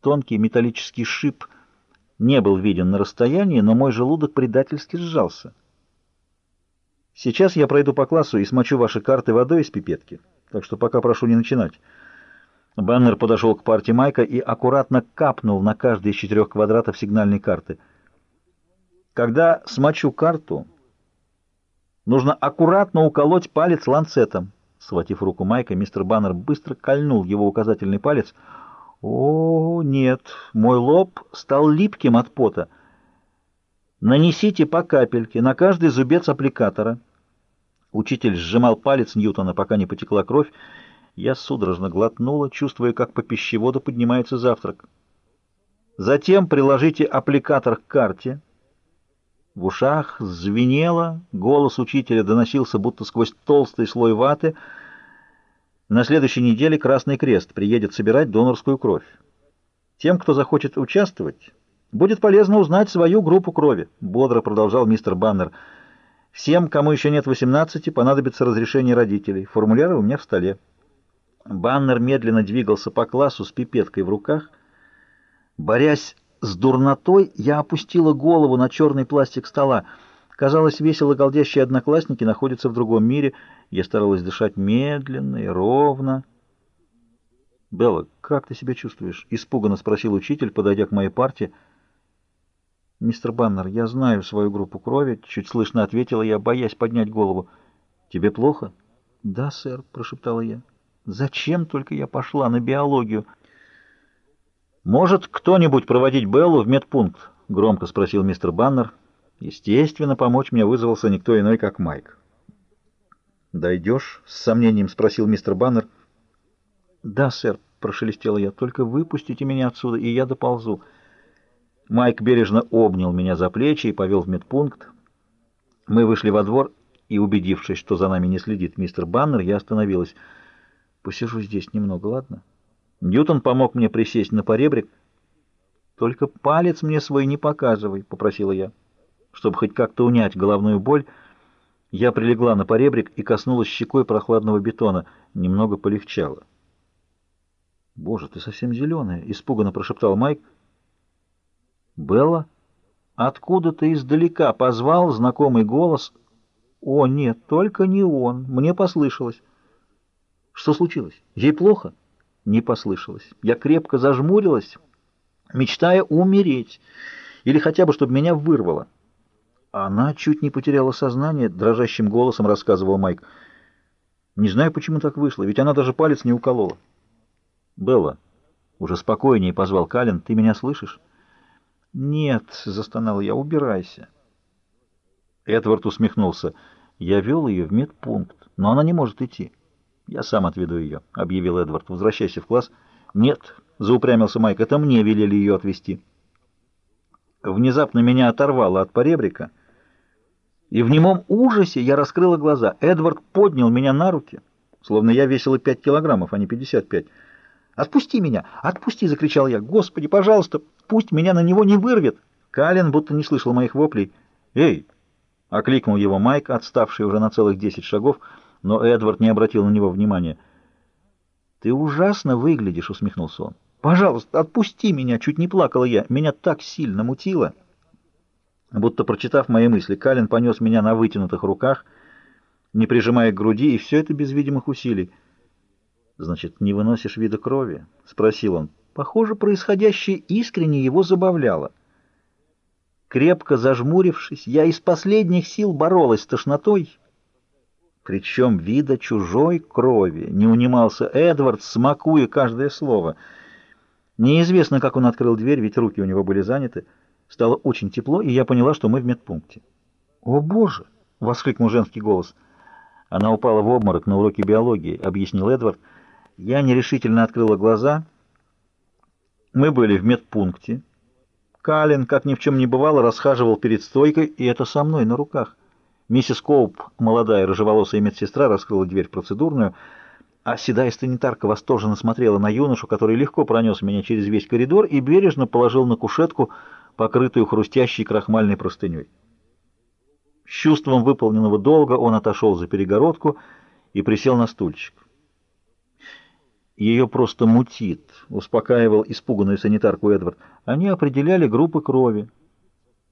Тонкий металлический шип не был виден на расстоянии, но мой желудок предательски сжался. Сейчас я пройду по классу и смочу ваши карты водой из пипетки, так что пока прошу не начинать. Баннер подошел к партии Майка и аккуратно капнул на каждый из четырех квадратов сигнальной карты. Когда смочу карту, нужно аккуратно уколоть палец ланцетом. Схватив руку Майка, мистер Баннер быстро кольнул его указательный палец. О, нет, мой лоб стал липким от пота. Нанесите по капельке на каждый зубец аппликатора. Учитель сжимал палец Ньютона, пока не потекла кровь. Я судорожно глотнула, чувствуя, как по пищеводу поднимается завтрак. Затем приложите аппликатор к карте. В ушах звенело, голос учителя доносился будто сквозь толстый слой ваты. На следующей неделе Красный Крест приедет собирать донорскую кровь. Тем, кто захочет участвовать, будет полезно узнать свою группу крови, бодро продолжал мистер Баннер. Всем, кому еще нет 18, понадобится разрешение родителей. Формуляры у меня в столе. Баннер медленно двигался по классу с пипеткой в руках. Борясь с дурнотой, я опустила голову на черный пластик стола. Казалось, весело голдящие одноклассники находятся в другом мире. Я старалась дышать медленно и ровно. «Белла, как ты себя чувствуешь?» — испуганно спросил учитель, подойдя к моей парте. «Мистер Баннер, я знаю свою группу крови», — чуть слышно ответила я, боясь поднять голову. «Тебе плохо?» «Да, сэр», — прошептала я. Зачем только я пошла на биологию? «Может кто-нибудь проводить Беллу в медпункт?» — громко спросил мистер Баннер. Естественно, помочь мне вызвался никто иной, как Майк. «Дойдешь?» — с сомнением спросил мистер Баннер. «Да, сэр», — прошелестела я, — «только выпустите меня отсюда, и я доползу». Майк бережно обнял меня за плечи и повел в медпункт. Мы вышли во двор, и, убедившись, что за нами не следит мистер Баннер, я остановилась — Посижу здесь немного, ладно? Ньютон помог мне присесть на поребрик. Только палец мне свой не показывай, попросила я. Чтобы хоть как-то унять головную боль, я прилегла на поребрик и коснулась щекой прохладного бетона. Немного полегчало. «Боже, ты совсем зеленая!» — испуганно прошептал Майк. «Белла?» Откуда-то издалека позвал знакомый голос. «О, нет, только не он. Мне послышалось». Что случилось? Ей плохо? Не послышалось. Я крепко зажмурилась, мечтая умереть, или хотя бы, чтобы меня вырвало. Она чуть не потеряла сознание, дрожащим голосом рассказывал Майк. Не знаю, почему так вышло, ведь она даже палец не уколола. Белла, уже спокойнее позвал Калин, ты меня слышишь? Нет, застонал я, убирайся. Эдвард усмехнулся. Я вел ее в медпункт, но она не может идти. «Я сам отведу ее», — объявил Эдвард. «Возвращайся в класс». «Нет», — заупрямился Майк, — «это мне велели ее отвезти». Внезапно меня оторвало от поребрика, и в немом ужасе я раскрыла глаза. Эдвард поднял меня на руки, словно я весила пять килограммов, а не пятьдесят пять. «Отпусти меня! Отпусти!» — закричал я. «Господи, пожалуйста, пусть меня на него не вырвет!» Калин будто не слышал моих воплей. «Эй!» — окликнул его Майк, отставший уже на целых десять шагов — но Эдвард не обратил на него внимания. «Ты ужасно выглядишь», — усмехнулся он. «Пожалуйста, отпусти меня!» — чуть не плакала я. Меня так сильно мутило. Будто прочитав мои мысли, Калин понес меня на вытянутых руках, не прижимая к груди, и все это без видимых усилий. «Значит, не выносишь вида крови?» — спросил он. Похоже, происходящее искренне его забавляло. Крепко зажмурившись, я из последних сил боролась с тошнотой, причем вида чужой крови, не унимался Эдвард, смакуя каждое слово. Неизвестно, как он открыл дверь, ведь руки у него были заняты. Стало очень тепло, и я поняла, что мы в медпункте. «О, Боже!» — воскликнул женский голос. Она упала в обморок на уроке биологии, — объяснил Эдвард. Я нерешительно открыла глаза. Мы были в медпункте. Калин, как ни в чем не бывало, расхаживал перед стойкой, и это со мной на руках. Миссис Коуп, молодая рыжеволосая медсестра, раскрыла дверь процедурную, а седая санитарка восторженно смотрела на юношу, который легко пронес меня через весь коридор и бережно положил на кушетку, покрытую хрустящей крахмальной простыней. С чувством выполненного долга он отошел за перегородку и присел на стульчик. Ее просто мутит, успокаивал испуганную санитарку Эдвард. Они определяли группы крови.